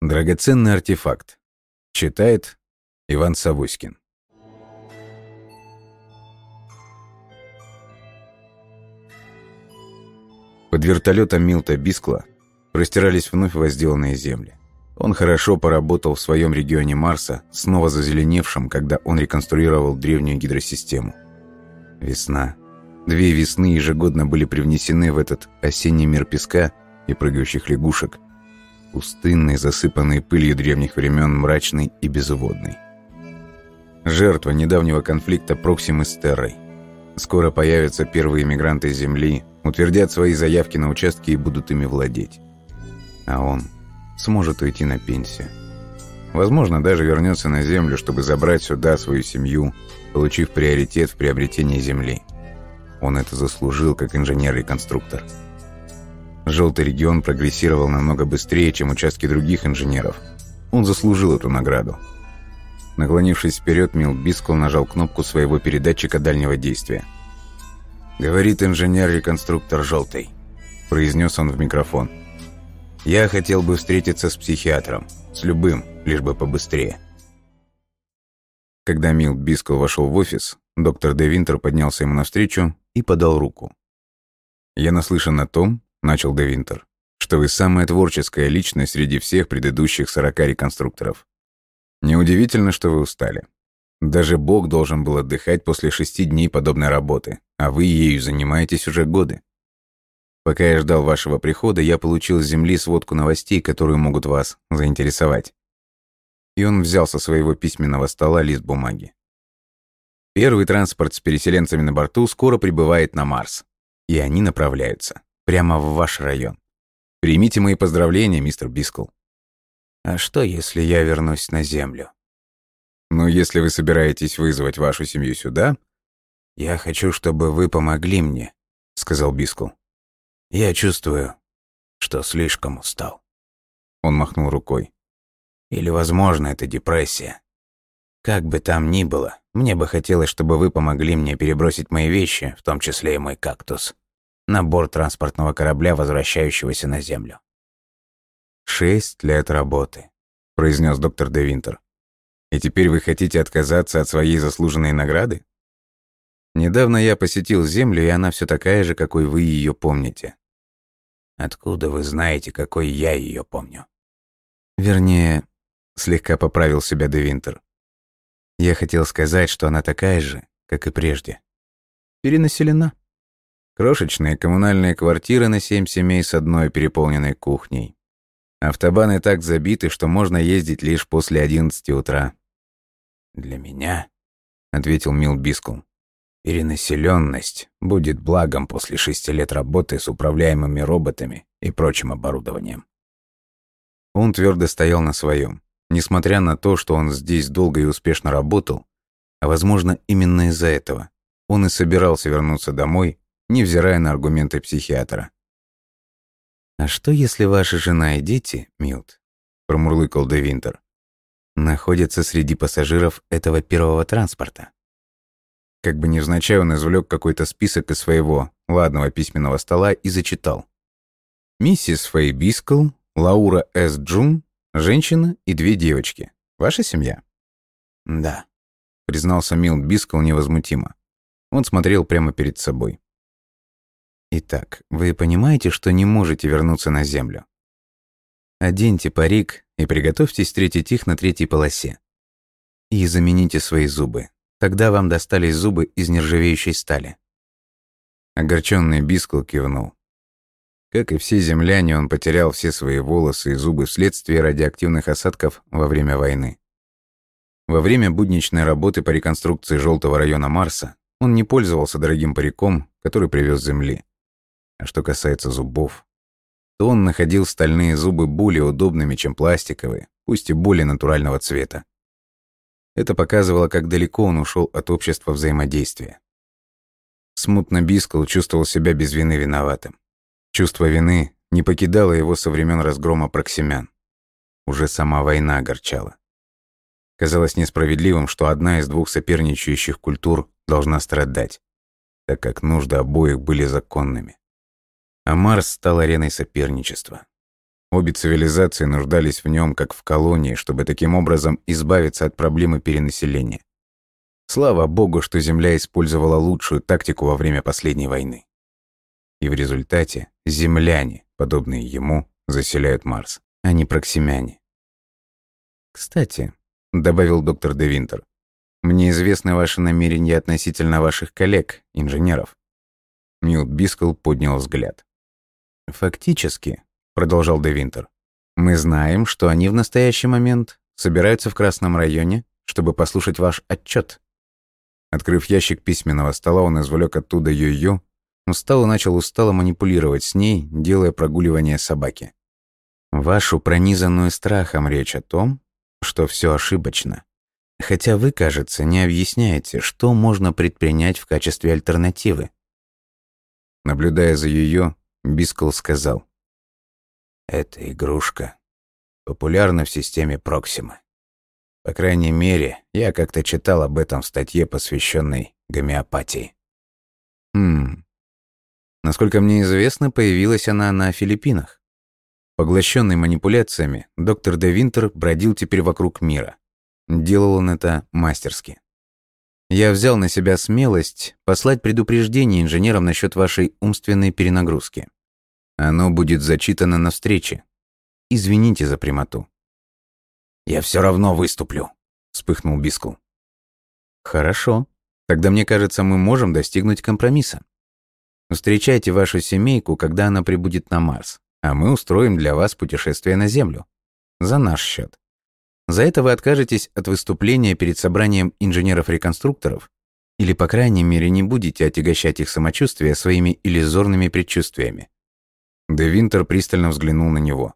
Драгоценный артефакт. Читает Иван Савуськин. Под вертолетом Милта Бискла простирались вновь возделанные земли. Он хорошо поработал в своем регионе Марса, снова зазеленевшем, когда он реконструировал древнюю гидросистему. Весна. Две весны ежегодно были привнесены в этот осенний мир песка и прыгающих лягушек. Пустынный, засыпанный пылью древних времен, мрачный и безводный. Жертва недавнего конфликта Проксимы с Террой. Скоро появятся первые мигранты Земли, утвердят свои заявки на участки и будут ими владеть. А он сможет уйти на пенсию. Возможно, даже вернется на Землю, чтобы забрать сюда свою семью, получив приоритет в приобретении Земли. Он это заслужил как инженер и конструктор. Желтый регион прогрессировал намного быстрее, чем участки других инженеров. Он заслужил эту награду. Наклонившись вперед, Мил Бискл нажал кнопку своего передатчика дальнего действия. «Говорит инженер-реконструктор «Желтый», – произнес он в микрофон. «Я хотел бы встретиться с психиатром. С любым, лишь бы побыстрее». Когда Мил Бискл вошел в офис, доктор Де Винтер поднялся ему навстречу и подал руку. «Я наслышан о том, — начал Де Винтер, — что вы самая творческая личность среди всех предыдущих сорока реконструкторов. Неудивительно, что вы устали. Даже Бог должен был отдыхать после шести дней подобной работы, а вы ею занимаетесь уже годы. Пока я ждал вашего прихода, я получил с земли сводку новостей, которые могут вас заинтересовать. И он взял со своего письменного стола лист бумаги. Первый транспорт с переселенцами на борту скоро прибывает на Марс. И они направляются прямо в ваш район. Примите мои поздравления, мистер Бискл. А что, если я вернусь на Землю? Ну, если вы собираетесь вызвать вашу семью сюда... Я хочу, чтобы вы помогли мне, сказал Бискл. Я чувствую, что слишком устал. Он махнул рукой. Или, возможно, это депрессия. Как бы там ни было, мне бы хотелось, чтобы вы помогли мне перебросить мои вещи, в том числе и мой кактус, на борт транспортного корабля, возвращающегося на Землю. «Шесть лет работы», — произнес доктор Де Винтер. «И теперь вы хотите отказаться от своей заслуженной награды?» «Недавно я посетил Землю, и она все такая же, какой вы ее помните». «Откуда вы знаете, какой я ее помню?» «Вернее, слегка поправил себя Де Винтер. Я хотел сказать, что она такая же, как и прежде. Перенаселена. Крошечные коммунальные квартиры на семь семей с одной переполненной кухней. Автобаны так забиты, что можно ездить лишь после одиннадцати утра. «Для меня», — ответил Мил Бискул, — «перенаселенность будет благом после шести лет работы с управляемыми роботами и прочим оборудованием». Он твердо стоял на своем. Несмотря на то, что он здесь долго и успешно работал, а возможно именно из-за этого, он и собирался вернуться домой, невзирая на аргументы психиатра. «А что, если ваша жена и дети, Милт?» – промурлыкал Де Винтер. «Находятся среди пассажиров этого первого транспорта?» Как бы невзначай он извлек какой-то список из своего ладного письменного стола и зачитал. «Миссис Фэй Бискл, Лаура С. Джун, Женщина и две девочки. Ваша семья?» «Да», — признался Милт Бискл невозмутимо. Он смотрел прямо перед собой. «Итак, вы понимаете, что не можете вернуться на Землю? Оденьте парик и приготовьтесь встретить их на третьей полосе. И замените свои зубы. Тогда вам достались зубы из нержавеющей стали». Огорченный Бискл кивнул. Как и все земляне, он потерял все свои волосы и зубы вследствие радиоактивных осадков во время войны. Во время будничной работы по реконструкции желтого района Марса он не пользовался дорогим париком, который привез Земли. А что касается зубов, то он находил стальные зубы более удобными, чем пластиковые, пусть и более натурального цвета. Это показывало, как далеко он ушел от общества взаимодействия. Смутно Бискл чувствовал себя без вины виноватым. Чувство вины не покидало его со времен разгрома проксимян. Уже сама война огорчала. Казалось несправедливым, что одна из двух соперничающих культур должна страдать, так как нужды обоих были законными. А Марс стал ареной соперничества. Обе цивилизации нуждались в нем как в колонии, чтобы таким образом избавиться от проблемы перенаселения. Слава богу, что Земля использовала лучшую тактику во время последней войны. И в результате земляне, подобные ему, заселяют Марс, а не проксимяне. «Кстати», — добавил доктор Де Винтер, «мне известны ваши намерения относительно ваших коллег, инженеров». Милт Бискл поднял взгляд. «Фактически», — продолжал Де Винтер, «мы знаем, что они в настоящий момент собираются в Красном районе, чтобы послушать ваш отчет. Открыв ящик письменного стола, он извлек оттуда Ю-Ю, устал и начал устало манипулировать с ней, делая прогуливание собаки. Вашу пронизанную страхом речь о том, что все ошибочно. Хотя вы, кажется, не объясняете, что можно предпринять в качестве альтернативы. Наблюдая за ее, Бискл сказал. «Эта игрушка популярна в системе Проксима. По крайней мере, я как-то читал об этом в статье, посвященной гомеопатии». «Хм. Насколько мне известно, появилась она на Филиппинах. Поглощенный манипуляциями, доктор Де Винтер бродил теперь вокруг мира. Делал он это мастерски. Я взял на себя смелость послать предупреждение инженерам насчет вашей умственной перенагрузки. Оно будет зачитано на встрече. Извините за прямоту. «Я все равно выступлю», — вспыхнул Бискл. «Хорошо. Тогда, мне кажется, мы можем достигнуть компромисса. Встречайте вашу семейку, когда она прибудет на Марс а мы устроим для вас путешествие на Землю. За наш счет. За это вы откажетесь от выступления перед собранием инженеров-реконструкторов или, по крайней мере, не будете отягощать их самочувствие своими иллюзорными предчувствиями. Де Винтер пристально взглянул на него.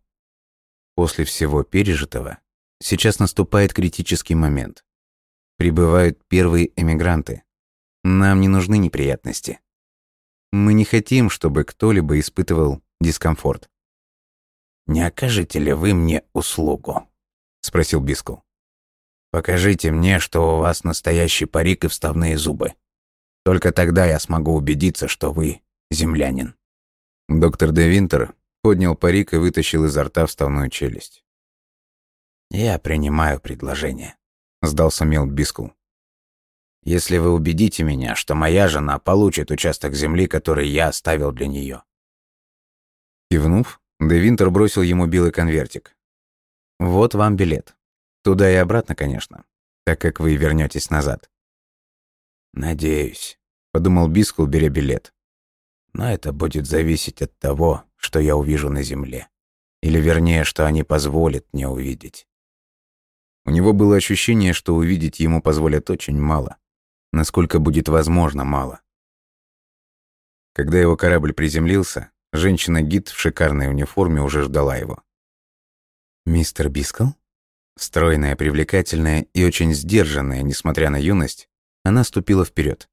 После всего пережитого сейчас наступает критический момент. Прибывают первые эмигранты. Нам не нужны неприятности. Мы не хотим, чтобы кто-либо испытывал дискомфорт. «Не окажете ли вы мне услугу?» — спросил Бискл. «Покажите мне, что у вас настоящий парик и вставные зубы. Только тогда я смогу убедиться, что вы землянин». Доктор Де Винтер поднял парик и вытащил изо рта вставную челюсть. «Я принимаю предложение», — сдался Мел Бискл. «Если вы убедите меня, что моя жена получит участок земли, который я оставил для нее». Кивнув, Де Винтер бросил ему белый конвертик. «Вот вам билет. Туда и обратно, конечно, так как вы вернетесь назад». «Надеюсь», — подумал Бискул, беря билет. «Но это будет зависеть от того, что я увижу на земле. Или вернее, что они позволят мне увидеть». У него было ощущение, что увидеть ему позволят очень мало. Насколько будет возможно мало. Когда его корабль приземлился, Женщина-гид в шикарной униформе уже ждала его. «Мистер Бискл?» Стройная, привлекательная и очень сдержанная, несмотря на юность, она ступила вперед.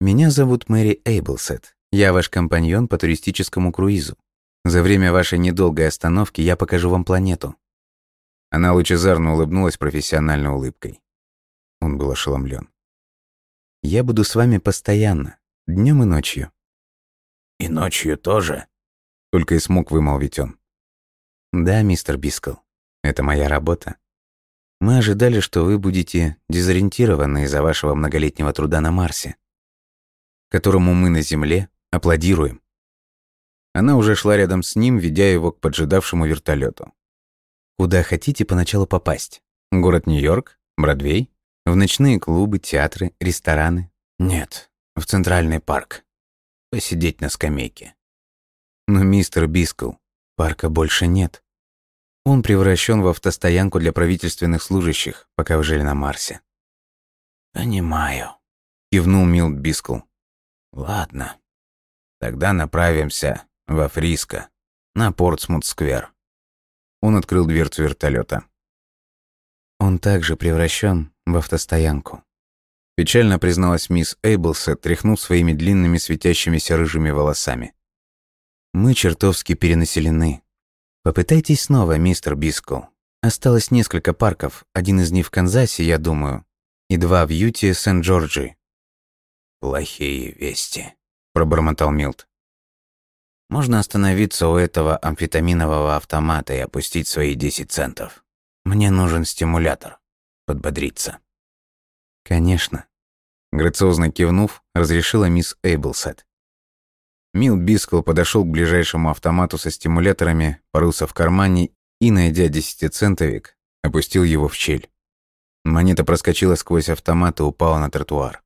«Меня зовут Мэри Эйблсет. Я ваш компаньон по туристическому круизу. За время вашей недолгой остановки я покажу вам планету». Она лучезарно улыбнулась профессиональной улыбкой. Он был ошеломлен. «Я буду с вами постоянно, днем и ночью. «И ночью тоже?» Только и смог вымолвить он. «Да, мистер Бискл, это моя работа. Мы ожидали, что вы будете дезориентированы из-за вашего многолетнего труда на Марсе, которому мы на Земле аплодируем». Она уже шла рядом с ним, ведя его к поджидавшему вертолету. «Куда хотите поначалу попасть? Город Нью-Йорк? Бродвей? В ночные клубы, театры, рестораны?» «Нет, в Центральный парк», посидеть на скамейке. Но, мистер Бискл, парка больше нет. Он превращен в автостоянку для правительственных служащих, пока вы жили на Марсе. «Понимаю», — кивнул Милт Бискл. «Ладно. Тогда направимся во Фриско, на Портсмут-сквер». Он открыл дверцу вертолета. Он также превращен в автостоянку. Печально призналась мисс Эйблсет, тряхнув своими длинными светящимися рыжими волосами. «Мы чертовски перенаселены. Попытайтесь снова, мистер Бискл. Осталось несколько парков, один из них в Канзасе, я думаю, и два в Юте, Сент-Джорджи». «Плохие вести», — пробормотал Милт. Можно остановиться у этого амфетаминового автомата и опустить свои 10 центов. Мне нужен стимулятор. Подбодриться. Конечно. Грациозно кивнув, разрешила мисс Эйблсет. Мил Бискл подошел к ближайшему автомату со стимуляторами, порылся в кармане и, найдя десятицентовик, опустил его в щель. Монета проскочила сквозь автомат и упала на тротуар.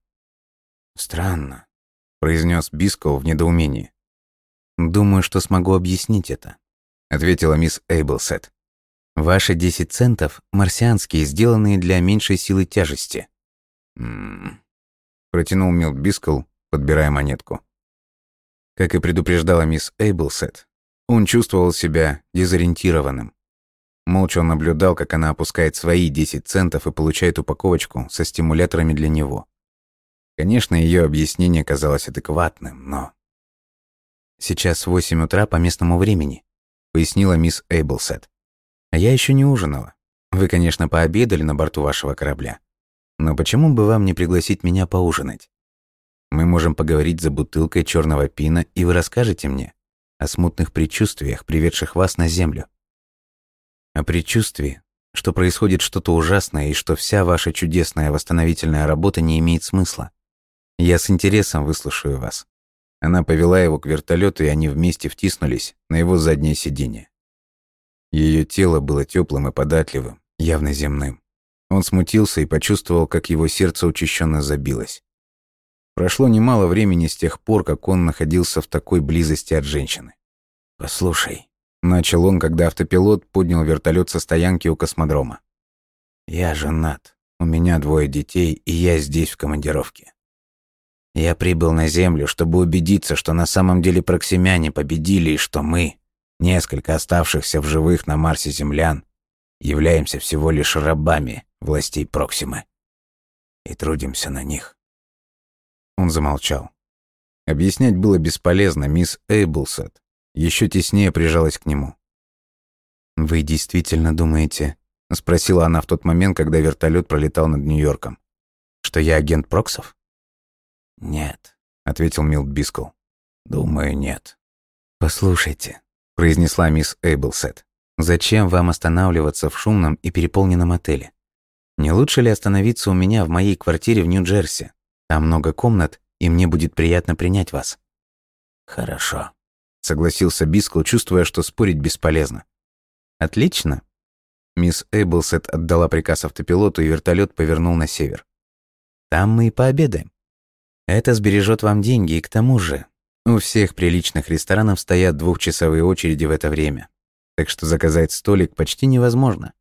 «Странно», — произнес Бискл в недоумении. «Думаю, что смогу объяснить это», — ответила мисс Эйблсет. «Ваши 10 центов марсианские, сделанные для меньшей силы тяжести». «М-м-м», протянул Милт Бискл, подбирая монетку. Как и предупреждала мисс Эйблсет, он чувствовал себя дезориентированным. Молча он наблюдал, как она опускает свои 10 центов и получает упаковочку со стимуляторами для него. Конечно, ее объяснение казалось адекватным, но... «Сейчас 8 утра по местному времени», — пояснила мисс Эйблсет. «А я еще не ужинала. Вы, конечно, пообедали на борту вашего корабля. Но почему бы вам не пригласить меня поужинать? Мы можем поговорить за бутылкой черного пина, и вы расскажете мне о смутных предчувствиях, приведших вас на Землю. О предчувствии, что происходит что-то ужасное и что вся ваша чудесная восстановительная работа не имеет смысла. Я с интересом выслушаю вас. Она повела его к вертолету, и они вместе втиснулись на его заднее сиденье. Ее тело было теплым и податливым, явно земным. Он смутился и почувствовал, как его сердце учащенно забилось. Прошло немало времени с тех пор, как он находился в такой близости от женщины. «Послушай», — начал он, когда автопилот поднял вертолет со стоянки у космодрома. «Я женат, у меня двое детей, и я здесь в командировке. Я прибыл на Землю, чтобы убедиться, что на самом деле проксимяне победили и что мы, несколько оставшихся в живых на Марсе землян, являемся всего лишь рабами властей Проксимы и трудимся на них. Он замолчал. Объяснять было бесполезно, мисс Эйблсет еще теснее прижалась к нему. «Вы действительно думаете?» — спросила она в тот момент, когда вертолет пролетал над Нью-Йорком. «Что я агент Проксов?» «Нет», — ответил Милт Бискл. «Думаю, нет». «Послушайте», — произнесла мисс Эйблсет. «Зачем вам останавливаться в шумном и переполненном отеле? Не лучше ли остановиться у меня в моей квартире в Нью-Джерси? Там много комнат, и мне будет приятно принять вас». «Хорошо», — согласился Бискл, чувствуя, что спорить бесполезно. «Отлично». Мисс Эйблсет отдала приказ автопилоту, и вертолет повернул на север. «Там мы и пообедаем. Это сбережет вам деньги, и к тому же у всех приличных ресторанов стоят двухчасовые очереди в это время, так что заказать столик почти невозможно.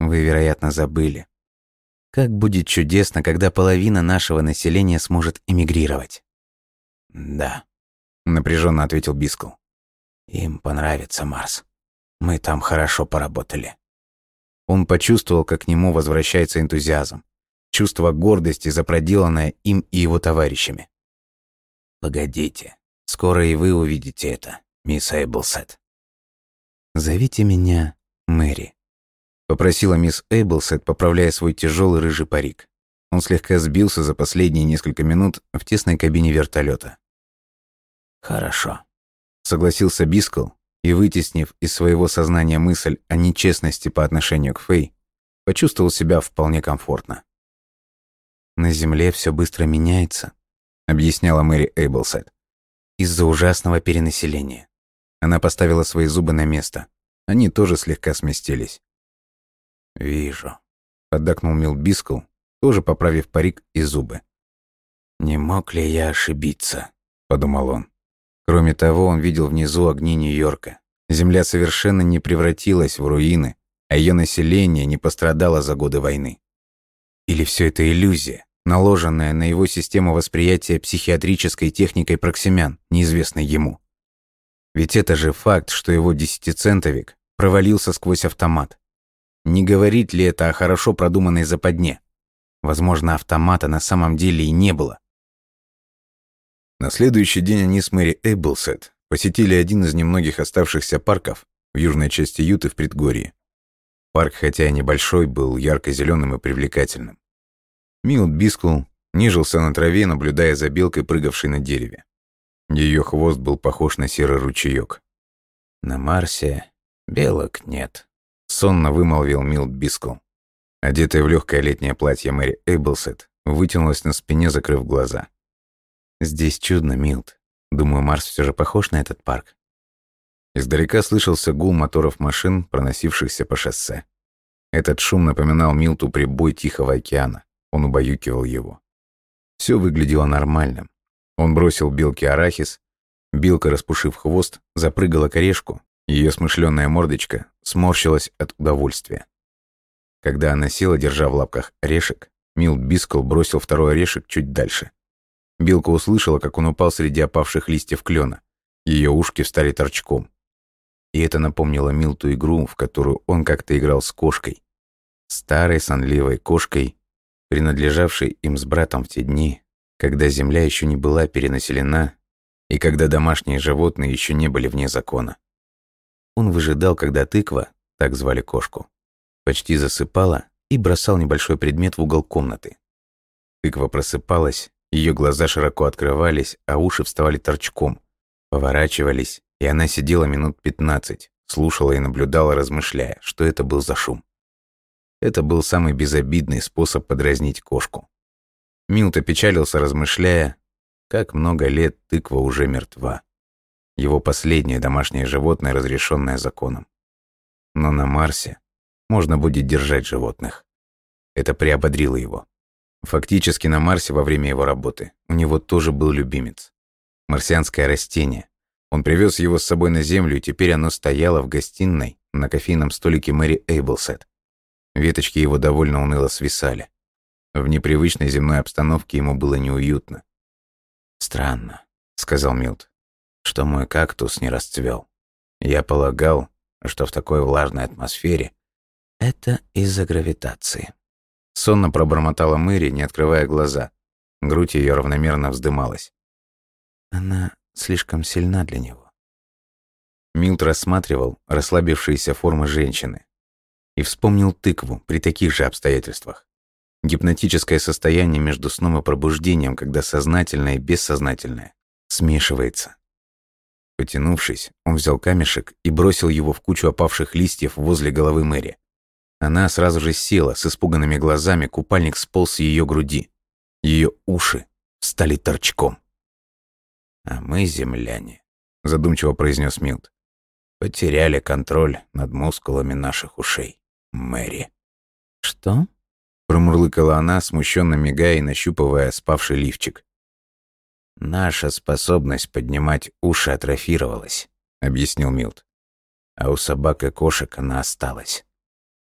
Вы, вероятно, забыли. Как будет чудесно, когда половина нашего населения сможет эмигрировать. Да, напряженно ответил Бискл. Им понравится Марс. Мы там хорошо поработали. Он почувствовал, как к нему возвращается энтузиазм чувство гордости за проделанное им и его товарищами. «Погодите, скоро и вы увидите это, мисс Эйблсет». «Зовите меня Мэри», — попросила мисс Эйблсет, поправляя свой тяжелый рыжий парик. Он слегка сбился за последние несколько минут в тесной кабине вертолета. «Хорошо», — согласился Бискл и, вытеснив из своего сознания мысль о нечестности по отношению к Фэй, почувствовал себя вполне комфортно. На Земле все быстро меняется, объясняла Мэри Эйблсет. Из-за ужасного перенаселения. Она поставила свои зубы на место. Они тоже слегка сместились. «Вижу», — поддакнул Мил Бискл, тоже поправив парик и зубы. «Не мог ли я ошибиться?» — подумал он. Кроме того, он видел внизу огни Нью-Йорка. Земля совершенно не превратилась в руины, а ее население не пострадало за годы войны. Или все это иллюзия, наложенная на его систему восприятия психиатрической техникой проксимян, неизвестной ему? Ведь это же факт, что его десятицентовик провалился сквозь автомат. Не говорит ли это о хорошо продуманной западне? Возможно, автомата на самом деле и не было. На следующий день они с Мэри Эйблсет посетили один из немногих оставшихся парков в южной части Юты в предгорье. Парк, хотя и небольшой, был ярко зеленым и привлекательным. Милт Бискул нежился на траве, наблюдая за белкой, прыгавшей на дереве. Ее хвост был похож на серый ручеек. «На Марсе белок нет», — сонно вымолвил Милт Бискл. Одетая в легкое летнее платье Мэри Эйблсет вытянулась на спине, закрыв глаза. «Здесь чудно, Милт. Думаю, Марс все же похож на этот парк». Издалека слышался гул моторов машин, проносившихся по шоссе. Этот шум напоминал Милту прибой Тихого океана. Он убаюкивал его. Все выглядело нормальным. Он бросил белке арахис. Белка, распушив хвост, запрыгала к орешку. Ее смышленная мордочка сморщилась от удовольствия. Когда она села, держа в лапках орешек, Милт Бискл бросил второй орешек чуть дальше. Белка услышала, как он упал среди опавших листьев клена. Ее ушки встали торчком. И это напомнило Милту игру, в которую он как-то играл с кошкой. Старой сонливой кошкой, принадлежавшей им с братом в те дни, когда земля еще не была перенаселена и когда домашние животные еще не были вне закона. Он выжидал, когда тыква, так звали кошку, почти засыпала и бросал небольшой предмет в угол комнаты. Тыква просыпалась, ее глаза широко открывались, а уши вставали торчком, поворачивались, и она сидела минут пятнадцать, слушала и наблюдала, размышляя, что это был за шум. Это был самый безобидный способ подразнить кошку. Милт опечалился, размышляя, как много лет тыква уже мертва. Его последнее домашнее животное, разрешенное законом. Но на Марсе можно будет держать животных. Это приободрило его. Фактически на Марсе во время его работы у него тоже был любимец. Марсианское растение. Он привез его с собой на Землю, и теперь оно стояло в гостиной на кофейном столике Мэри Эйблсет. Веточки его довольно уныло свисали. В непривычной земной обстановке ему было неуютно. «Странно», — сказал Милт, — «что мой кактус не расцвел. Я полагал, что в такой влажной атмосфере это из-за гравитации». Сонно пробормотала Мэри, не открывая глаза. Грудь ее равномерно вздымалась. Она слишком сильна для него. Милт рассматривал расслабившиеся формы женщины и вспомнил тыкву при таких же обстоятельствах. Гипнотическое состояние между сном и пробуждением, когда сознательное и бессознательное смешивается. Потянувшись, он взял камешек и бросил его в кучу опавших листьев возле головы Мэри. Она сразу же села с испуганными глазами, купальник сполз с ее груди. Ее уши стали торчком. «А мы, земляне», — задумчиво произнес Милт, — «потеряли контроль над мускулами наших ушей, Мэри». «Что?» Промурлыкала она, смущенно мигая и нащупывая спавший лифчик. «Наша способность поднимать уши атрофировалась», — объяснил Милт. «А у собак и кошек она осталась.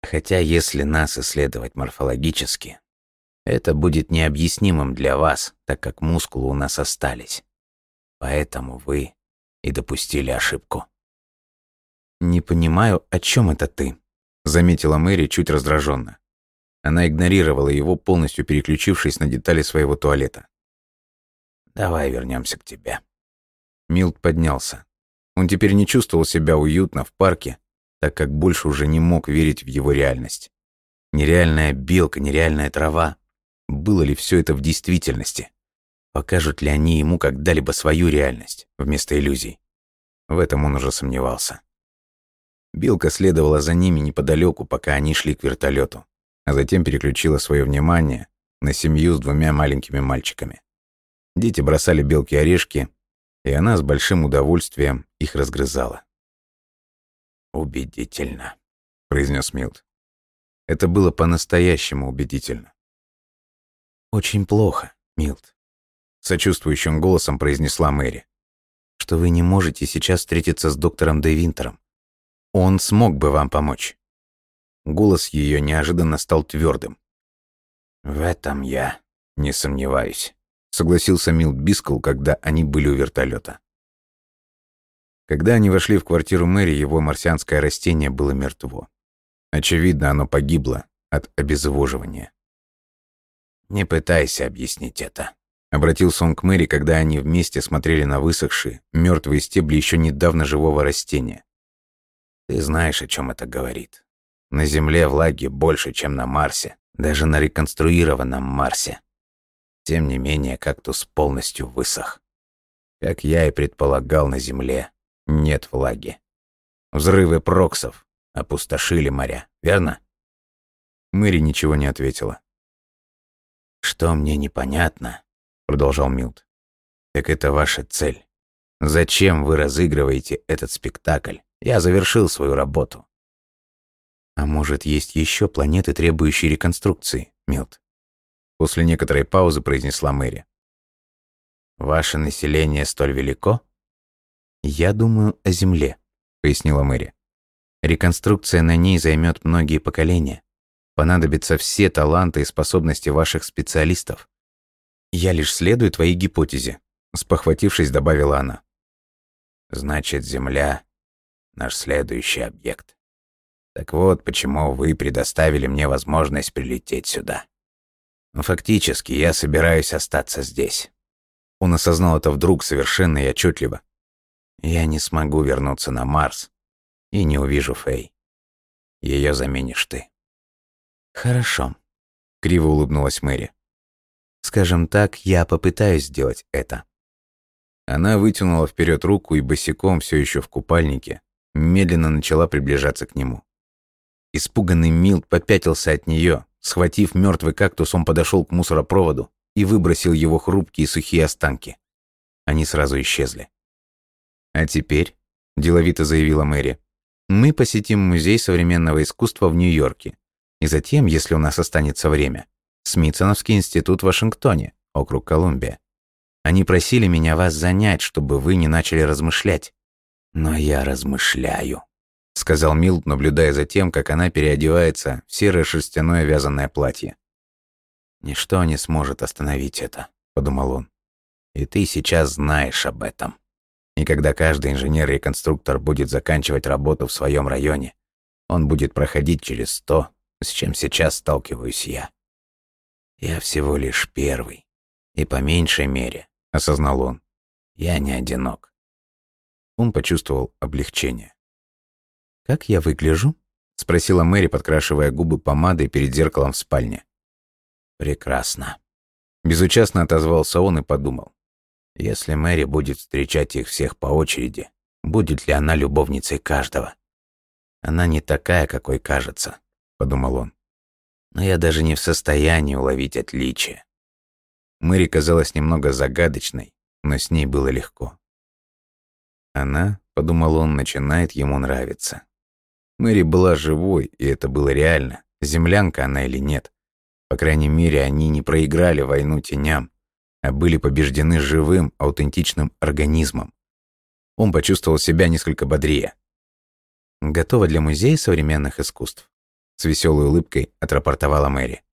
Хотя если нас исследовать морфологически, это будет необъяснимым для вас, так как мускулы у нас остались. Поэтому вы и допустили ошибку». «Не понимаю, о чем это ты?» — заметила Мэри чуть раздраженно. Она игнорировала его, полностью переключившись на детали своего туалета. «Давай вернемся к тебе». Милт поднялся. Он теперь не чувствовал себя уютно в парке, так как больше уже не мог верить в его реальность. Нереальная белка, нереальная трава. Было ли все это в действительности? Покажут ли они ему когда-либо свою реальность вместо иллюзий? В этом он уже сомневался. Белка следовала за ними неподалеку, пока они шли к вертолету а затем переключила свое внимание на семью с двумя маленькими мальчиками. Дети бросали белки орешки, и она с большим удовольствием их разгрызала. «Убедительно», — произнес Милт. Это было по-настоящему убедительно. «Очень плохо, Милт», — сочувствующим голосом произнесла Мэри, «что вы не можете сейчас встретиться с доктором Де Винтером. Он смог бы вам помочь». Голос ее неожиданно стал твердым. «В этом я не сомневаюсь», — согласился Милт Бискл, когда они были у вертолета. Когда они вошли в квартиру Мэри, его марсианское растение было мертво. Очевидно, оно погибло от обезвоживания. «Не пытайся объяснить это», — обратился он к Мэри, когда они вместе смотрели на высохшие, мертвые стебли еще недавно живого растения. «Ты знаешь, о чем это говорит. На Земле влаги больше, чем на Марсе, даже на реконструированном Марсе. Тем не менее, кактус полностью высох. Как я и предполагал, на Земле нет влаги. Взрывы проксов опустошили моря, верно? Мэри ничего не ответила. «Что мне непонятно», — продолжал Милт, — «так это ваша цель. Зачем вы разыгрываете этот спектакль? Я завершил свою работу». «А может, есть еще планеты, требующие реконструкции, Милт?» После некоторой паузы произнесла Мэри. «Ваше население столь велико?» «Я думаю о Земле», — пояснила Мэри. «Реконструкция на ней займет многие поколения. Понадобятся все таланты и способности ваших специалистов. Я лишь следую твоей гипотезе», — спохватившись, добавила она. «Значит, Земля — наш следующий объект. Так вот, почему вы предоставили мне возможность прилететь сюда. Но фактически я собираюсь остаться здесь. Он осознал это вдруг совершенно и отчетливо. Я не смогу вернуться на Марс и не увижу Фэй. Ее заменишь ты. Хорошо, криво улыбнулась Мэри. Скажем так, я попытаюсь сделать это. Она вытянула вперед руку и босиком, все еще в купальнике, медленно начала приближаться к нему. Испуганный Милт попятился от нее, Схватив мертвый кактус, он подошел к мусоропроводу и выбросил его хрупкие сухие останки. Они сразу исчезли. «А теперь», – деловито заявила Мэри, – «мы посетим Музей современного искусства в Нью-Йорке. И затем, если у нас останется время, Смитсоновский институт в Вашингтоне, округ Колумбия. Они просили меня вас занять, чтобы вы не начали размышлять. Но я размышляю сказал Милт, наблюдая за тем, как она переодевается в серое шерстяное вязаное платье. «Ничто не сможет остановить это», — подумал он. «И ты сейчас знаешь об этом. И когда каждый инженер и конструктор будет заканчивать работу в своем районе, он будет проходить через то, с чем сейчас сталкиваюсь я. Я всего лишь первый. И по меньшей мере, — осознал он, — я не одинок». Он почувствовал облегчение. «Как я выгляжу?» — спросила Мэри, подкрашивая губы помадой перед зеркалом в спальне. «Прекрасно». Безучастно отозвался он и подумал. «Если Мэри будет встречать их всех по очереди, будет ли она любовницей каждого?» «Она не такая, какой кажется», — подумал он. «Но я даже не в состоянии уловить отличия». Мэри казалась немного загадочной, но с ней было легко. Она, — подумал он, — начинает ему нравиться. Мэри была живой, и это было реально, землянка она или нет. По крайней мере, они не проиграли войну теням, а были побеждены живым, аутентичным организмом. Он почувствовал себя несколько бодрее. «Готова для музея современных искусств?» С веселой улыбкой отрапортовала Мэри.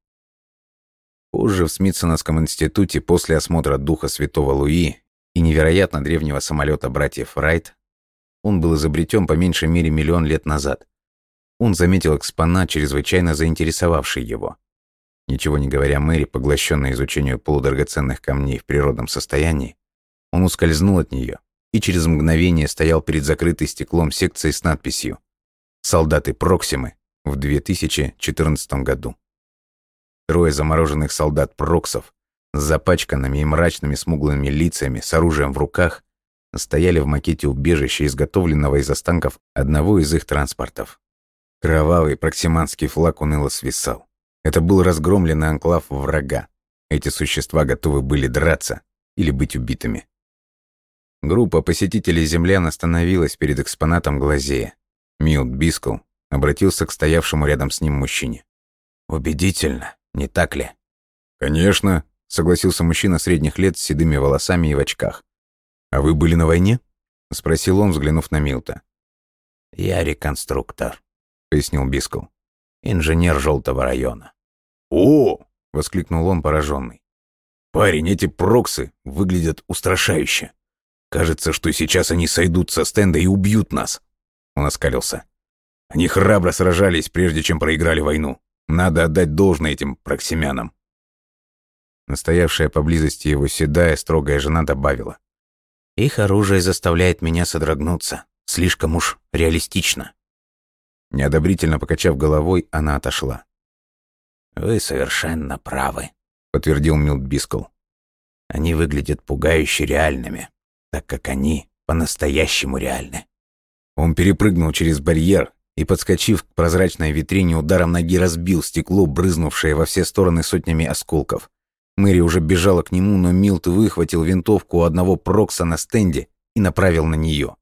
Позже в Смитсоновском институте после осмотра духа святого Луи и невероятно древнего самолета братьев Райт он был изобретен по меньшей мере миллион лет назад он заметил экспонат, чрезвычайно заинтересовавший его. Ничего не говоря Мэри, поглощенной изучению полудрагоценных камней в природном состоянии, он ускользнул от нее и через мгновение стоял перед закрытой стеклом секцией с надписью «Солдаты Проксимы» в 2014 году. Трое замороженных солдат Проксов с запачканными и мрачными смуглыми лицами, с оружием в руках, стояли в макете убежища, изготовленного из останков одного из их транспортов. Кровавый проксиманский флаг уныло свисал. Это был разгромленный анклав врага. Эти существа готовы были драться или быть убитыми. Группа посетителей землян остановилась перед экспонатом глазея. Милт Бискл обратился к стоявшему рядом с ним мужчине. «Убедительно, не так ли?» «Конечно», — согласился мужчина средних лет с седыми волосами и в очках. «А вы были на войне?» — спросил он, взглянув на Милта. «Я реконструктор», пояснил Бискл. «Инженер желтого района». «О!» — воскликнул он, пораженный. «Парень, эти проксы выглядят устрашающе. Кажется, что сейчас они сойдут со стенда и убьют нас». Он оскалился. «Они храбро сражались, прежде чем проиграли войну. Надо отдать должное этим проксимянам». Настоявшая поблизости его седая, строгая жена добавила. «Их оружие заставляет меня содрогнуться. Слишком уж реалистично». Неодобрительно покачав головой, она отошла. «Вы совершенно правы», — подтвердил Милт Бискл. «Они выглядят пугающе реальными. так как они по-настоящему реальны. Он перепрыгнул через барьер и, подскочив к прозрачной витрине, ударом ноги разбил стекло, брызнувшее во все стороны сотнями осколков. Мэри уже бежала к нему, но Милт выхватил винтовку у одного прокса на стенде и направил на нее.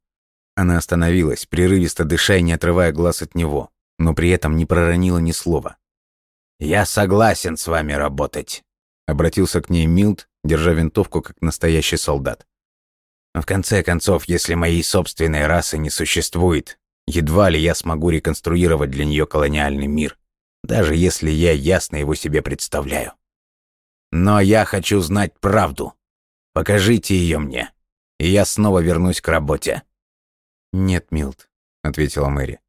Она остановилась, прерывисто дыша и не отрывая глаз от него, но при этом не проронила ни слова. «Я согласен с вами работать», — обратился к ней Милт, держа винтовку как настоящий солдат. «В конце концов, если моей собственной расы не существует, едва ли я смогу реконструировать для нее колониальный мир, даже если я ясно его себе представляю. Но я хочу знать правду. Покажите ее мне, и я снова вернусь к работе». «Нет, Милт», — ответила Мэри.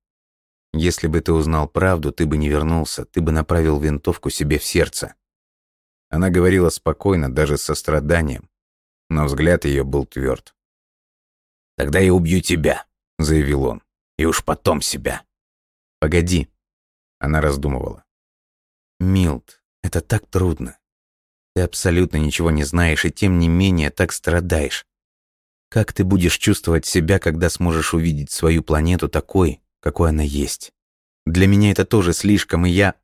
«Если бы ты узнал правду, ты бы не вернулся, ты бы направил винтовку себе в сердце». Она говорила спокойно, даже с состраданием, но взгляд ее был тверд. «Тогда я убью тебя», — заявил он, — «и уж потом себя». «Погоди», — она раздумывала. «Милт, это так трудно. Ты абсолютно ничего не знаешь и тем не менее так страдаешь. Как ты будешь чувствовать себя, когда сможешь увидеть свою планету такой, какой она есть? Для меня это тоже слишком, и я...»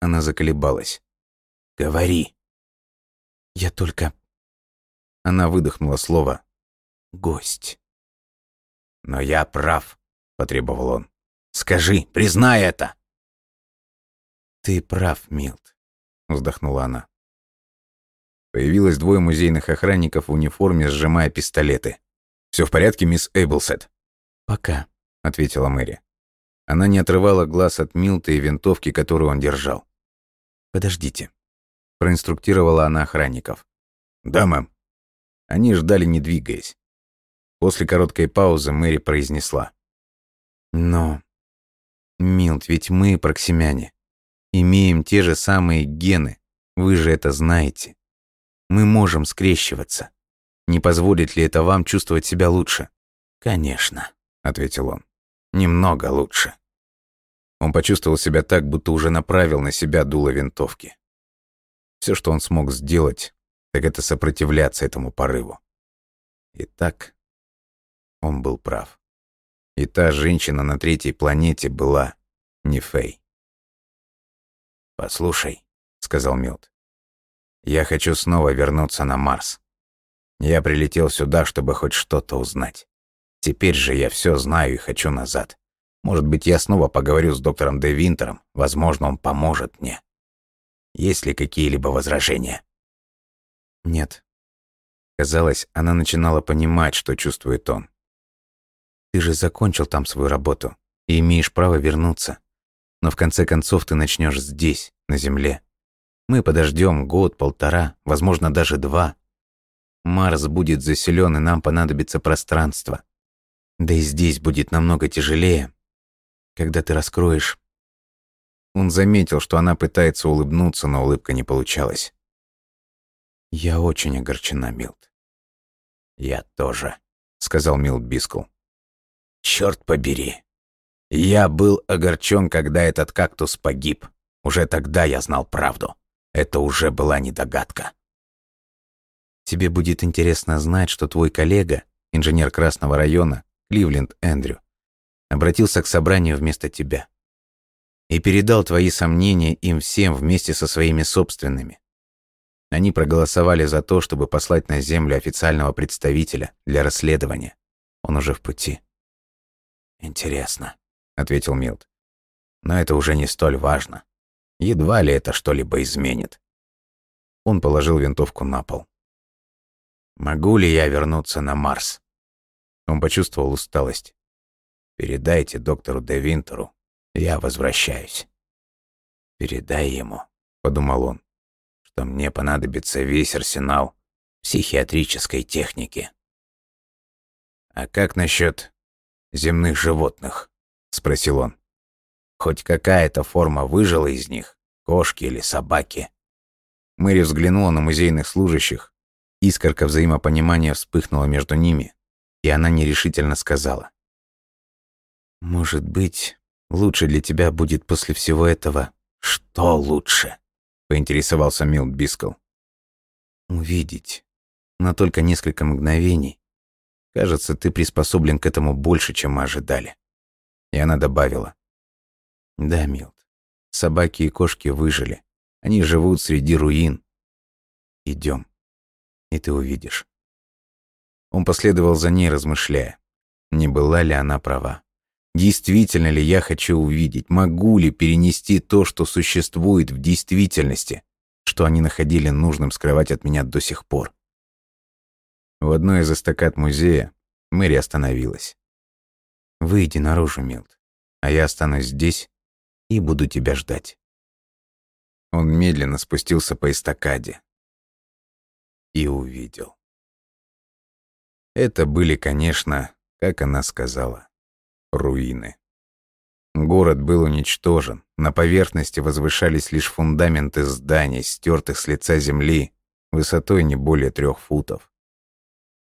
Она заколебалась. «Говори». «Я только...» Она выдохнула слово «гость». «Но я прав», — потребовал он. «Скажи, признай это!» «Ты прав, Милт», — вздохнула она. Появилось двое музейных охранников в униформе, сжимая пистолеты. Все в порядке, мисс Эйблсет?» «Пока», — ответила Мэри. Она не отрывала глаз от Милта и винтовки, которую он держал. «Подождите», — проинструктировала она охранников. «Да, мэм». Они ждали, не двигаясь. После короткой паузы Мэри произнесла. «Но, Милт, ведь мы, проксимяне, имеем те же самые гены, вы же это знаете. Мы можем скрещиваться. Не позволит ли это вам чувствовать себя лучше? Конечно, ответил он. Немного лучше. Он почувствовал себя так, будто уже направил на себя дуло винтовки. Все, что он смог сделать, так это сопротивляться этому порыву. И так он был прав. И та женщина на третьей планете была не Фей. «Послушай», — сказал Милт, я хочу снова вернуться на Марс. Я прилетел сюда, чтобы хоть что-то узнать. Теперь же я все знаю и хочу назад. Может быть, я снова поговорю с доктором Де Винтером. Возможно, он поможет мне. Есть ли какие-либо возражения? Нет. Казалось, она начинала понимать, что чувствует он. Ты же закончил там свою работу и имеешь право вернуться. Но в конце концов ты начнешь здесь, на Земле. Мы подождем год, полтора, возможно, даже два. Марс будет заселен, и нам понадобится пространство. Да и здесь будет намного тяжелее, когда ты раскроешь. Он заметил, что она пытается улыбнуться, но улыбка не получалась. Я очень огорчена, Милт. Я тоже, сказал Милт Бискл. Черт побери. Я был огорчен, когда этот кактус погиб. Уже тогда я знал правду. Это уже была не догадка. Тебе будет интересно знать, что твой коллега, инженер Красного района, Кливленд Эндрю, обратился к собранию вместо тебя и передал твои сомнения им всем вместе со своими собственными. Они проголосовали за то, чтобы послать на Землю официального представителя для расследования. Он уже в пути. «Интересно», — ответил Милт. «Но это уже не столь важно. Едва ли это что-либо изменит. Он положил винтовку на пол. «Могу ли я вернуться на Марс?» Он почувствовал усталость. «Передайте доктору Де Винтеру, я возвращаюсь». «Передай ему», — подумал он, «что мне понадобится весь арсенал психиатрической техники». «А как насчет земных животных?» — спросил он. Хоть какая-то форма выжила из них, кошки или собаки. Мэри взглянула на музейных служащих. Искорка взаимопонимания вспыхнула между ними, и она нерешительно сказала. «Может быть, лучше для тебя будет после всего этого...» «Что лучше?» — поинтересовался Милт Бискл. «Увидеть. Но только несколько мгновений. Кажется, ты приспособлен к этому больше, чем мы ожидали». И она добавила. «Да, Милт, собаки и кошки выжили. Они живут среди руин. Идем, и ты увидишь». Он последовал за ней, размышляя, не была ли она права. Действительно ли я хочу увидеть, могу ли перенести то, что существует в действительности, что они находили нужным скрывать от меня до сих пор? В одной из эстакад музея Мэри остановилась. «Выйди наружу, Милт, а я останусь здесь и буду тебя ждать». Он медленно спустился по эстакаде и увидел. Это были, конечно, как она сказала, руины. Город был уничтожен, на поверхности возвышались лишь фундаменты зданий, стертых с лица земли, высотой не более трех футов.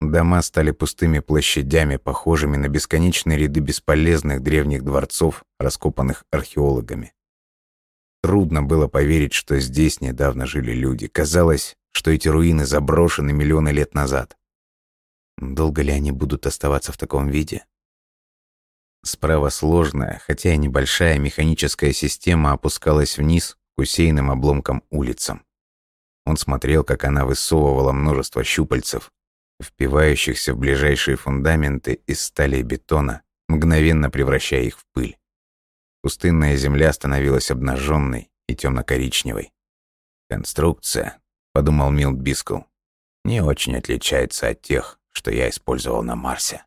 Дома стали пустыми площадями, похожими на бесконечные ряды бесполезных древних дворцов, раскопанных археологами. Трудно было поверить, что здесь недавно жили люди. Казалось, что эти руины заброшены миллионы лет назад. Долго ли они будут оставаться в таком виде? Справа сложная, хотя и небольшая механическая система опускалась вниз к усеянным обломкам улицам. Он смотрел, как она высовывала множество щупальцев, впивающихся в ближайшие фундаменты из стали и бетона, мгновенно превращая их в пыль. Пустынная земля становилась обнаженной и темно-коричневой. «Конструкция», — подумал Милт Бискл, — «не очень отличается от тех, что я использовал на Марсе».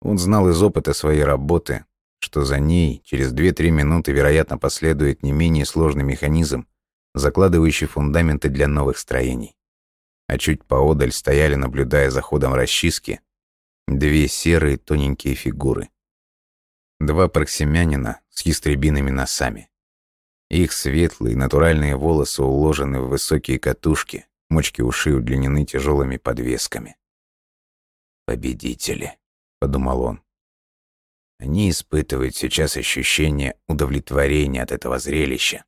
Он знал из опыта своей работы, что за ней через 2-3 минуты, вероятно, последует не менее сложный механизм, закладывающий фундаменты для новых строений. А чуть поодаль стояли, наблюдая за ходом расчистки, две серые тоненькие фигуры. Два проксимянина с ястребиными носами. Их светлые натуральные волосы уложены в высокие катушки, мочки ушей удлинены тяжелыми подвесками. Победители подумал он. Они испытывают сейчас ощущение удовлетворения от этого зрелища,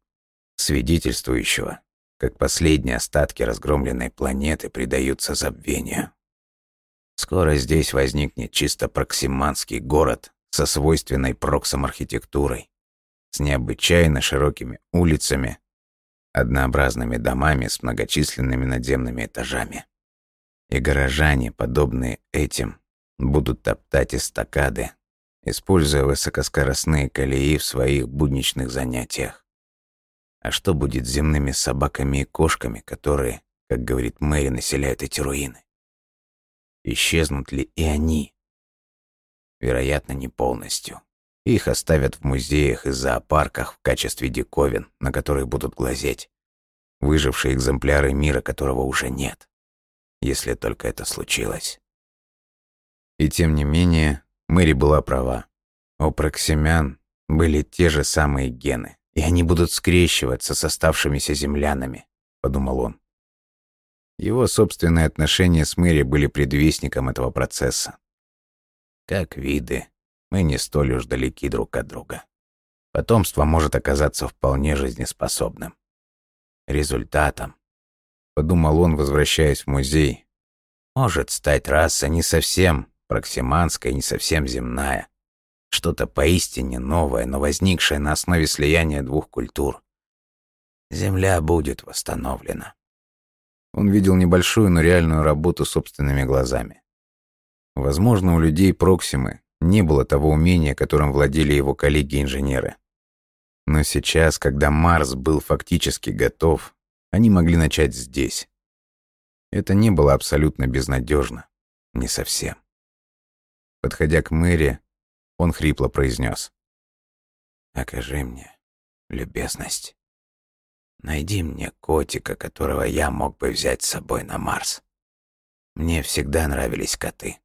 свидетельствующего, как последние остатки разгромленной планеты предаются забвению. Скоро здесь возникнет чисто проксиманский город со свойственной проксом архитектурой, с необычайно широкими улицами, однообразными домами с многочисленными надземными этажами. И горожане, подобные этим, будут топтать эстакады, используя высокоскоростные колеи в своих будничных занятиях. А что будет с земными собаками и кошками, которые, как говорит Мэри, населяют эти руины? Исчезнут ли и они? Вероятно, не полностью. Их оставят в музеях и зоопарках в качестве диковин, на которые будут глазеть. Выжившие экземпляры мира, которого уже нет. Если только это случилось. И тем не менее, Мэри была права. У проксимян были те же самые гены, и они будут скрещиваться с оставшимися землянами, подумал он. Его собственные отношения с Мэри были предвестником этого процесса. Как виды, мы не столь уж далеки друг от друга. Потомство может оказаться вполне жизнеспособным. Результатом, подумал он, возвращаясь в музей, может стать раса не совсем проксиманская, не совсем земная. Что-то поистине новое, но возникшее на основе слияния двух культур. Земля будет восстановлена. Он видел небольшую, но реальную работу собственными глазами. Возможно, у людей Проксимы не было того умения, которым владели его коллеги-инженеры. Но сейчас, когда Марс был фактически готов, они могли начать здесь. Это не было абсолютно безнадежно. Не совсем. Подходя к Мэри, он хрипло произнес: «Окажи мне любезность. Найди мне котика, которого я мог бы взять с собой на Марс. Мне всегда нравились коты,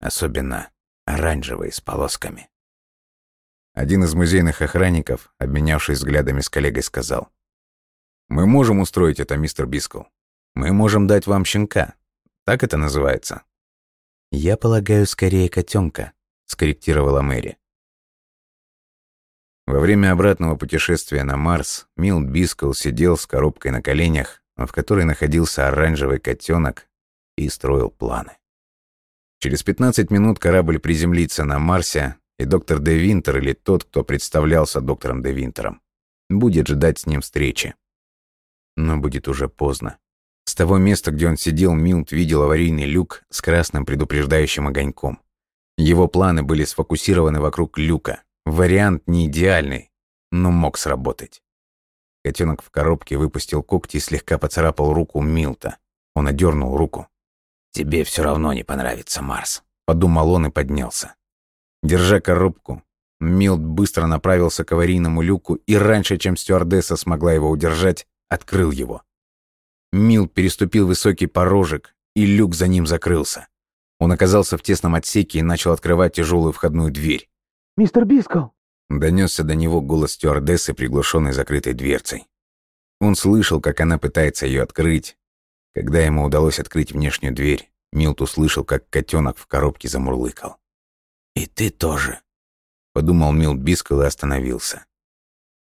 особенно оранжевые с полосками». Один из музейных охранников, обменявшись взглядами с коллегой, сказал. «Мы можем устроить это, мистер Бискл. Мы можем дать вам щенка. Так это называется?» «Я полагаю, скорее котенка», — скорректировала Мэри. Во время обратного путешествия на Марс Милд Бискл сидел с коробкой на коленях, в которой находился оранжевый котенок, и строил планы. Через 15 минут корабль приземлится на Марсе, и доктор Де Винтер или тот, кто представлялся доктором Де Винтером, будет ждать с ним встречи. Но будет уже поздно. С того места, где он сидел, Милт видел аварийный люк с красным предупреждающим огоньком. Его планы были сфокусированы вокруг люка. Вариант не идеальный, но мог сработать. Котенок в коробке выпустил когти и слегка поцарапал руку Милта. Он одернул руку. «Тебе все равно не понравится Марс», — подумал он и поднялся. Держа коробку, Милт быстро направился к аварийному люку и раньше, чем стюардесса смогла его удержать, открыл его. Милт переступил высокий порожек, и люк за ним закрылся. Он оказался в тесном отсеке и начал открывать тяжелую входную дверь. «Мистер Бискл!» Донесся до него голос стюардессы, приглушенной закрытой дверцей. Он слышал, как она пытается ее открыть. Когда ему удалось открыть внешнюю дверь, Милт услышал, как котенок в коробке замурлыкал. «И ты тоже», — подумал Милт Бискл и остановился.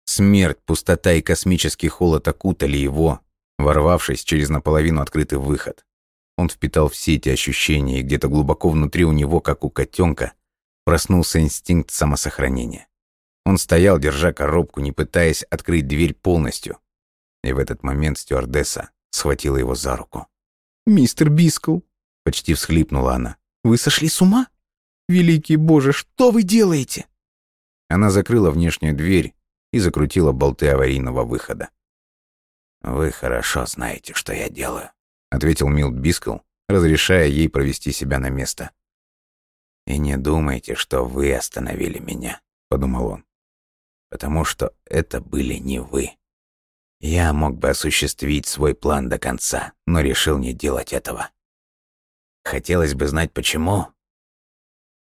Смерть, пустота и космический холод окутали его, ворвавшись через наполовину открытый выход. Он впитал все эти ощущения, и где-то глубоко внутри у него, как у котенка, проснулся инстинкт самосохранения. Он стоял, держа коробку, не пытаясь открыть дверь полностью. И в этот момент стюардесса схватила его за руку. «Мистер Бискл!» — почти всхлипнула она. «Вы сошли с ума? Великий Боже, что вы делаете?» Она закрыла внешнюю дверь и закрутила болты аварийного выхода. «Вы хорошо знаете, что я делаю», — ответил Милт Бискл, разрешая ей провести себя на место. «И не думайте, что вы остановили меня», — подумал он потому что это были не вы. Я мог бы осуществить свой план до конца, но решил не делать этого. Хотелось бы знать, почему.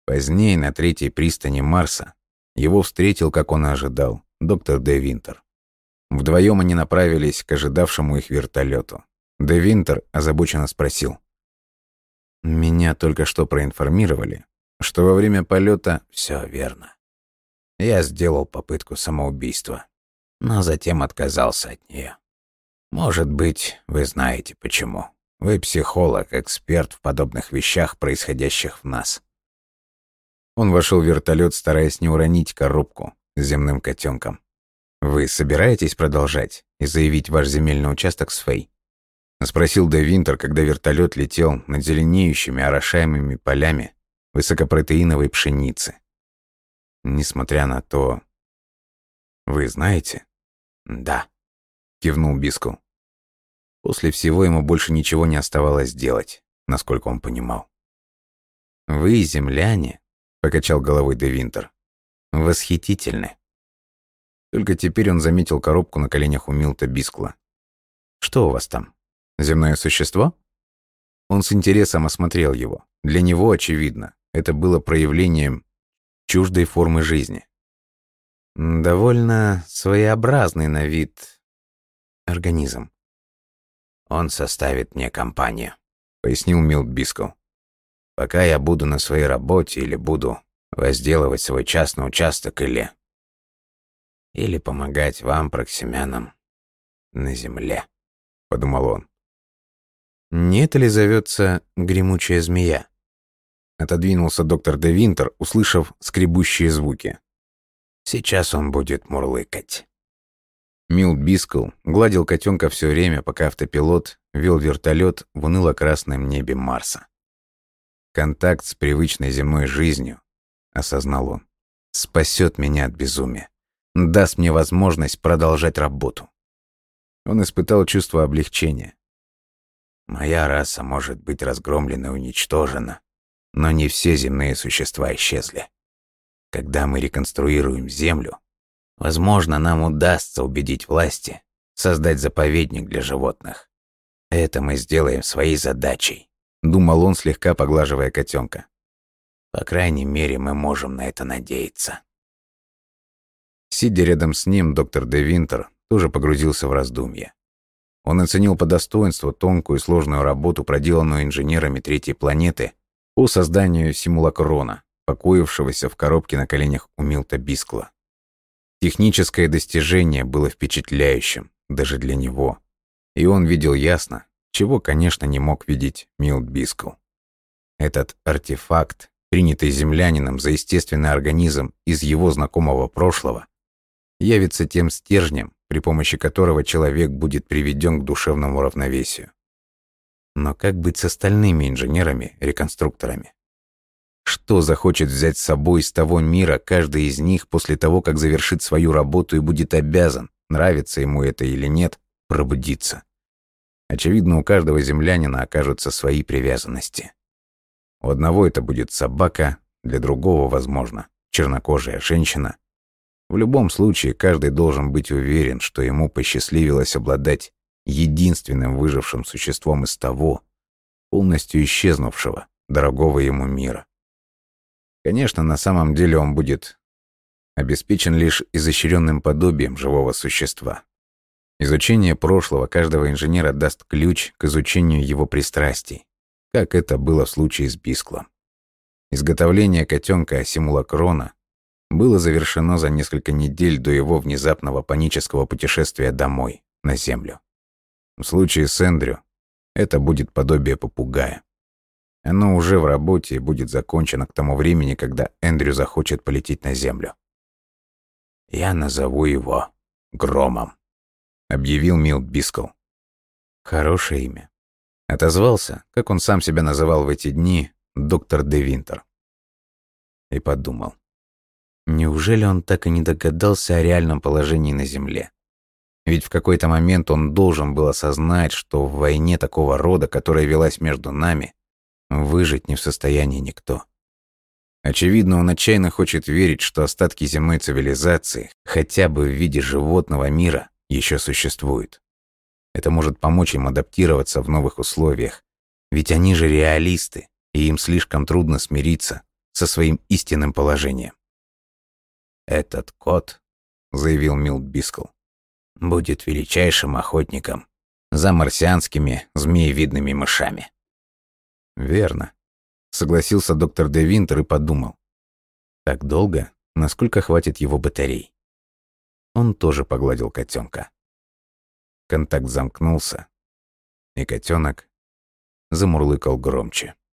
Позднее, на третьей пристани Марса, его встретил, как он и ожидал, доктор Де Винтер. Вдвоем они направились к ожидавшему их вертолету. Де Винтер озабоченно спросил. «Меня только что проинформировали, что во время полета все верно. Я сделал попытку самоубийства, но затем отказался от нее. Может быть, вы знаете почему. Вы психолог, эксперт в подобных вещах, происходящих в нас. Он вошел в вертолет, стараясь не уронить коробку с земным котенком. «Вы собираетесь продолжать и заявить ваш земельный участок с Фэй?» Спросил Де Винтер, когда вертолет летел над зеленеющими, орошаемыми полями высокопротеиновой пшеницы. Несмотря на то... Вы знаете? Да, кивнул Бискл. После всего ему больше ничего не оставалось делать, насколько он понимал. «Вы, земляне», — покачал головой Де Винтер, — «восхитительны». Только теперь он заметил коробку на коленях у Милта Бискла. «Что у вас там? Земное существо?» Он с интересом осмотрел его. Для него, очевидно, это было проявлением чуждой формы жизни. Довольно своеобразный на вид организм. «Он составит мне компанию», — пояснил Милт Бискл. «Пока я буду на своей работе или буду возделывать свой частный участок или... или помогать вам, проксимянам, на земле», — подумал он. «Не это ли зовется гремучая змея?» Отодвинулся доктор Де Винтер, услышав скребущие звуки. Сейчас он будет мурлыкать. Милт Бискл гладил котенка все время, пока автопилот вел вертолет в уныло-красном небе Марса. Контакт с привычной земной жизнью, осознал он, спасет меня от безумия, даст мне возможность продолжать работу. Он испытал чувство облегчения. Моя раса может быть разгромлена и уничтожена, но не все земные существа исчезли. Когда мы реконструируем Землю, возможно, нам удастся убедить власти создать заповедник для животных. Это мы сделаем своей задачей, думал он, слегка поглаживая котенка. По крайней мере, мы можем на это надеяться. Сидя рядом с ним, доктор Де Винтер тоже погрузился в раздумья. Он оценил по достоинству тонкую и сложную работу, проделанную инженерами третьей планеты по созданию симулакрона, покоившегося в коробке на коленях у Милта Бискла. Техническое достижение было впечатляющим, даже для него. И он видел ясно, чего, конечно, не мог видеть Милт Бискл. Этот артефакт, принятый землянином за естественный организм из его знакомого прошлого, явится тем стержнем, при помощи которого человек будет приведен к душевному равновесию. Но как быть с остальными инженерами, реконструкторами? Что захочет взять с собой из того мира каждый из них после того, как завершит свою работу и будет обязан, нравится ему это или нет, пробудиться? Очевидно, у каждого землянина окажутся свои привязанности. У одного это будет собака, для другого, возможно, чернокожая женщина. В любом случае, каждый должен быть уверен, что ему посчастливилось обладать единственным выжившим существом из того, полностью исчезнувшего, дорогого ему мира. Конечно, на самом деле он будет обеспечен лишь изощренным подобием живого существа. Изучение прошлого каждого инженера даст ключ к изучению его пристрастий, как это было в случае с Бисклом. Изготовление котенка симулакрона было завершено за несколько недель до его внезапного панического путешествия домой, на Землю. В случае с Эндрю это будет подобие попугая. Оно уже в работе и будет закончено к тому времени, когда Эндрю захочет полететь на Землю. «Я назову его Громом», — объявил Милт Бискл. Хорошее имя. Отозвался, как он сам себя называл в эти дни, доктор Де Винтер. И подумал. Неужели он так и не догадался о реальном положении на Земле? Ведь в какой-то момент он должен был осознать, что в войне такого рода, которая велась между нами, Выжить не в состоянии никто. Очевидно, он отчаянно хочет верить, что остатки земной цивилизации, хотя бы в виде животного мира, еще существуют. Это может помочь им адаптироваться в новых условиях, ведь они же реалисты, и им слишком трудно смириться со своим истинным положением. «Этот кот», — заявил Милт Бискл, — «будет величайшим охотником за марсианскими змеевидными мышами». Верно. Согласился доктор Де Винтер и подумал. Так долго, насколько хватит его батарей. Он тоже погладил котенка. Контакт замкнулся, и котенок замурлыкал громче.